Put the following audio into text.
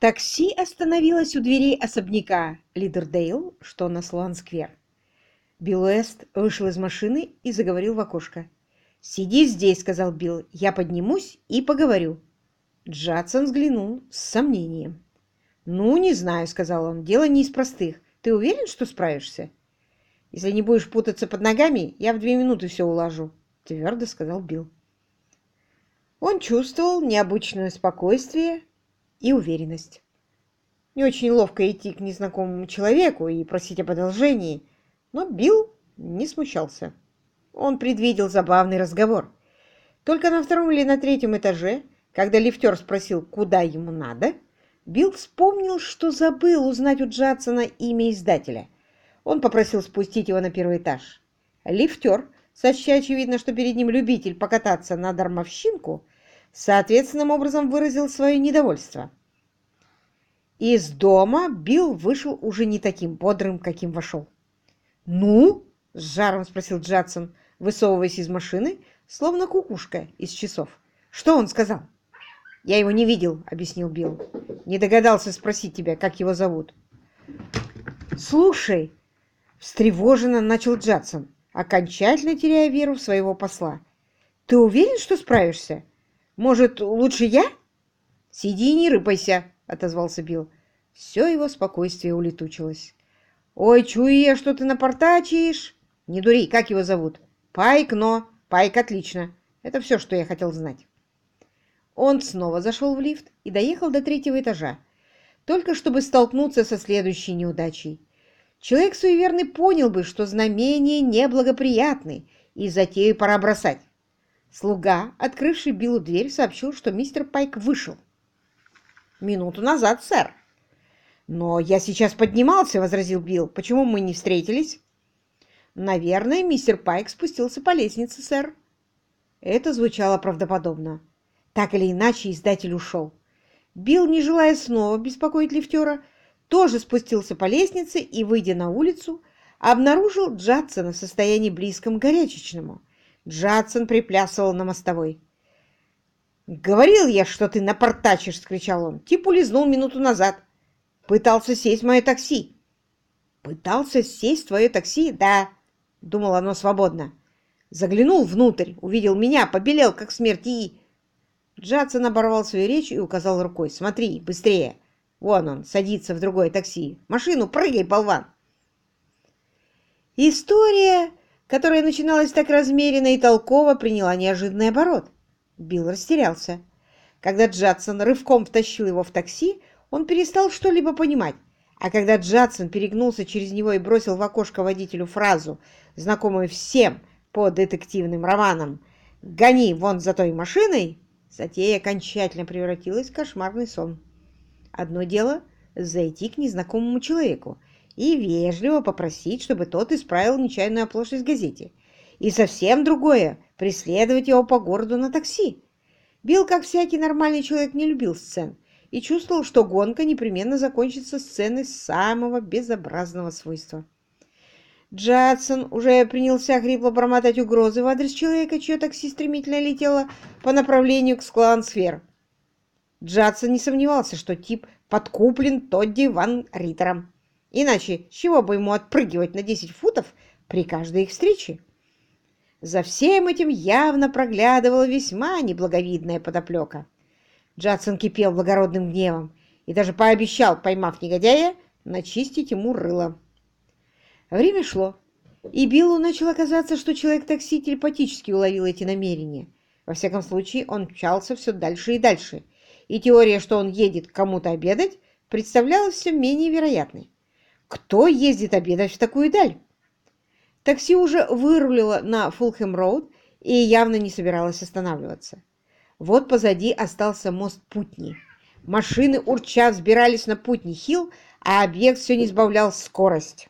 Такси остановилось у дверей особняка Лидердейл, что на Слоан-сквер. Билл Уэст вышел из машины и заговорил в окошко. «Сиди здесь», — сказал Билл, — «я поднимусь и поговорю». Джадсон взглянул с сомнением. «Ну, не знаю», — сказал он, — «дело не из простых. Ты уверен, что справишься?» «Если не будешь путаться под ногами, я в две минуты все уложу», — твердо сказал Билл. Он чувствовал необычное спокойствие и уверенность. Не очень ловко идти к незнакомому человеку и просить об одолжении, но Билл не смущался. Он предвидел забавный разговор. Только на втором или на третьем этаже, когда лифтер спросил, куда ему надо, Билл вспомнил, что забыл узнать у Джадсона имя издателя. Он попросил спустить его на первый этаж. Лифтер, сочтя очевидно, что перед ним любитель покататься на дармовщинку, соответственным образом выразил свое недовольство. Из дома Билл вышел уже не таким бодрым, каким вошел. «Ну?» — с жаром спросил Джадсон, высовываясь из машины, словно кукушка из часов. «Что он сказал?» «Я его не видел», — объяснил Билл. «Не догадался спросить тебя, как его зовут». «Слушай», — встревоженно начал Джадсон, окончательно теряя веру в своего посла. «Ты уверен, что справишься? Может, лучше я?» «Сиди и не рыпайся», — отозвался Билл. Все его спокойствие улетучилось. «Ой, чую я, что ты напортачишь!» «Не дури, как его зовут?» «Пайк, но...» «Пайк, отлично. Это все, что я хотел знать». Он снова зашел в лифт и доехал до третьего этажа, только чтобы столкнуться со следующей неудачей. Человек суеверный понял бы, что знамения неблагоприятны, и затею пора бросать. Слуга, открывший Биллу дверь, сообщил, что мистер Пайк вышел. «Минуту назад, сэр». «Но я сейчас поднимался», — возразил Билл. «Почему мы не встретились?» «Наверное, мистер Пайк спустился по лестнице, сэр». Это звучало правдоподобно. Так или иначе, издатель ушел. Билл, не желая снова беспокоить лифтера, тоже спустился по лестнице и, выйдя на улицу, обнаружил Джадсона в состоянии близком к горячечному. Джадсон приплясывал на мостовой. «Говорил я, что ты напортачишь!» — скричал он. «Тип улизнул минуту назад. Пытался сесть в мое такси». «Пытался сесть в твое такси?» «Да». Думал, оно свободно. Заглянул внутрь, увидел меня, побелел, как смерть, и... Джадсон оборвал свою речь и указал рукой. «Смотри, быстрее! Вон он, садится в другое такси. Машину, прыгай, болван!» История которая начиналась так размеренно и толково, приняла неожиданный оборот. Билл растерялся. Когда Джадсон рывком втащил его в такси, он перестал что-либо понимать, а когда Джадсон перегнулся через него и бросил в окошко водителю фразу, знакомую всем по детективным романам «Гони вон за той машиной», затея окончательно превратилась в кошмарный сон. Одно дело — зайти к незнакомому человеку, и вежливо попросить, чтобы тот исправил нечаянную оплошность в газете. И совсем другое — преследовать его по городу на такси. Билл, как всякий нормальный человек, не любил сцен и чувствовал, что гонка непременно закончится сценой самого безобразного свойства. Джадсон уже принялся хрипло промотать угрозы в адрес человека, чье такси стремительно летело по направлению к Склансфер. Джадсон не сомневался, что тип подкуплен Тодди Ван Риттером. Иначе чего бы ему отпрыгивать на 10 футов при каждой их встрече? За всем этим явно проглядывала весьма неблаговидная подоплека. Джадсон кипел благородным гневом и даже пообещал, поймав негодяя, начистить ему рыло. Время шло, и Биллу начало казаться, что человек-такси телепатически уловил эти намерения. Во всяком случае, он мчался все дальше и дальше, и теория, что он едет к кому-то обедать, представлялась все менее вероятной. Кто ездит обедать в такую даль? Такси уже вырулило на Фулхэм-роуд и явно не собиралось останавливаться. Вот позади остался мост Путни. Машины урча взбирались на Путни-хилл, а объект все не сбавлял скорость.